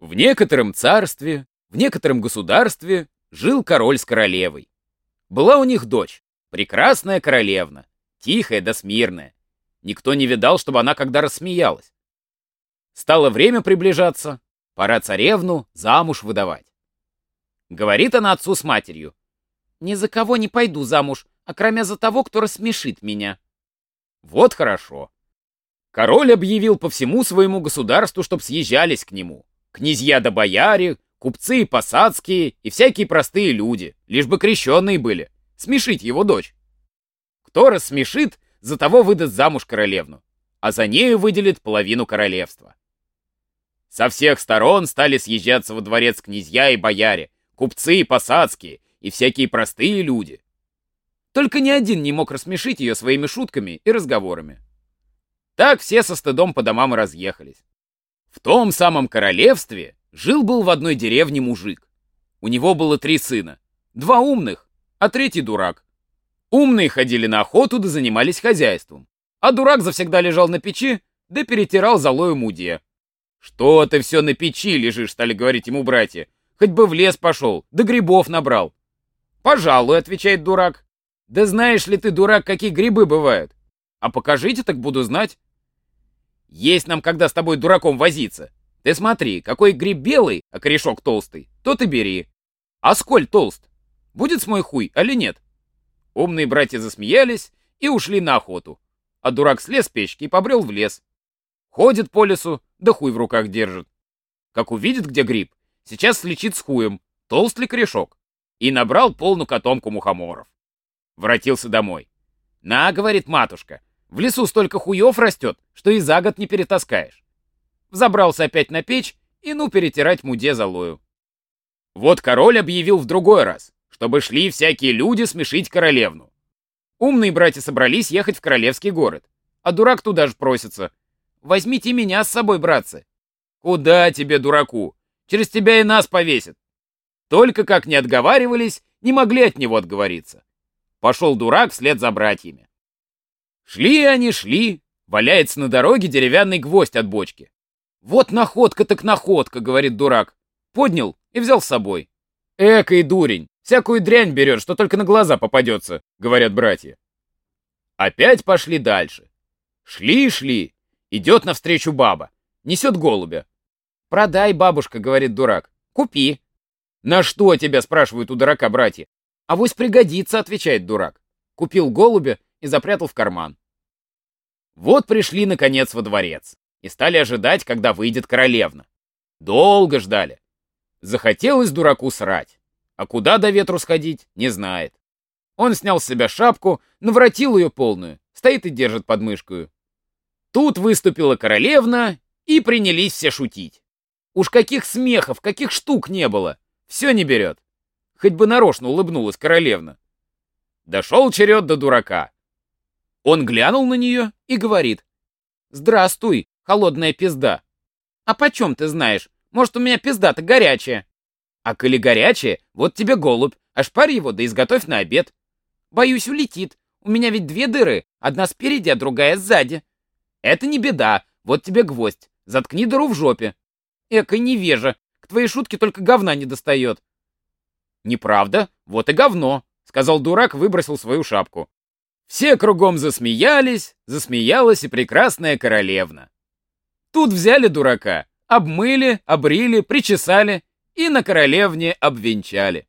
В некотором царстве, в некотором государстве жил король с королевой. Была у них дочь, прекрасная королевна, тихая да смирная. Никто не видал, чтобы она когда рассмеялась. Стало время приближаться, пора царевну замуж выдавать. Говорит она отцу с матерью. «Ни за кого не пойду замуж, а кроме за того, кто рассмешит меня». Вот хорошо. Король объявил по всему своему государству, чтоб съезжались к нему. Князья да бояре, купцы и посадские, и всякие простые люди, лишь бы крещенные были. Смешить его дочь. Кто рассмешит, за того выдаст замуж королевну, а за нею выделит половину королевства. Со всех сторон стали съезжаться во дворец князья и бояре, купцы и посадские, и всякие простые люди. Только ни один не мог рассмешить ее своими шутками и разговорами. Так все со стыдом по домам и разъехались. В том самом королевстве жил-был в одной деревне мужик. У него было три сына. Два умных, а третий дурак. Умные ходили на охоту да занимались хозяйством. А дурак завсегда лежал на печи да перетирал золою муде. «Что ты все на печи лежишь?» — стали говорить ему братья. «Хоть бы в лес пошел, да грибов набрал». «Пожалуй», — отвечает дурак. «Да знаешь ли ты, дурак, какие грибы бывают? А покажите, так буду знать». «Есть нам, когда с тобой дураком возиться. Ты смотри, какой гриб белый, а корешок толстый, тот и бери. А сколь толст? Будет с мой хуй, али нет?» Умные братья засмеялись и ушли на охоту. А дурак слез с печки и побрел в лес. Ходит по лесу, да хуй в руках держит. Как увидит, где гриб, сейчас слечит с хуем, толст ли корешок, и набрал полную котомку мухоморов. Вратился домой. «На, — говорит матушка, — в лесу столько хуев растет, что и за год не перетаскаешь». Взобрался опять на печь и ну перетирать муде золою. Вот король объявил в другой раз, чтобы шли всякие люди смешить королевну. Умные братья собрались ехать в королевский город, а дурак туда же просится, Возьмите меня с собой, братцы. Куда тебе, дураку? Через тебя и нас повесят. Только как не отговаривались, не могли от него отговориться. Пошел дурак вслед за братьями. Шли они, шли. Валяется на дороге деревянный гвоздь от бочки. Вот находка так находка, говорит дурак. Поднял и взял с собой. Эка и дурень, всякую дрянь берет, что только на глаза попадется, говорят братья. Опять пошли дальше. Шли-шли, Идет навстречу баба. Несет голубя. «Продай, бабушка», — говорит дурак. «Купи». «На что тебя?» — спрашивают у дурака братья. «Авось пригодится», — отвечает дурак. Купил голубя и запрятал в карман. Вот пришли, наконец, во дворец и стали ожидать, когда выйдет королевна. Долго ждали. Захотелось дураку срать. А куда до ветру сходить, не знает. Он снял с себя шапку, наворотил ее полную, стоит и держит под мышкою. Тут выступила королевна, и принялись все шутить. Уж каких смехов, каких штук не было. Все не берет. Хоть бы нарочно улыбнулась королевна. Дошел черед до дурака. Он глянул на нее и говорит. «Здравствуй, холодная пизда. А почем ты знаешь? Может, у меня пизда-то горячая?» «А коли горячая, вот тебе голубь. Ошпарь его, да изготовь на обед». «Боюсь, улетит. У меня ведь две дыры. Одна спереди, а другая сзади. Это не беда, вот тебе гвоздь. Заткни дыру в жопе. Эка невежа, к твоей шутке только говна не достает. Неправда, вот и говно, сказал дурак, выбросил свою шапку. Все кругом засмеялись, засмеялась и прекрасная королевна. Тут взяли дурака, обмыли, обрили, причесали и на королевне обвенчали.